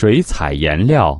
水彩颜料。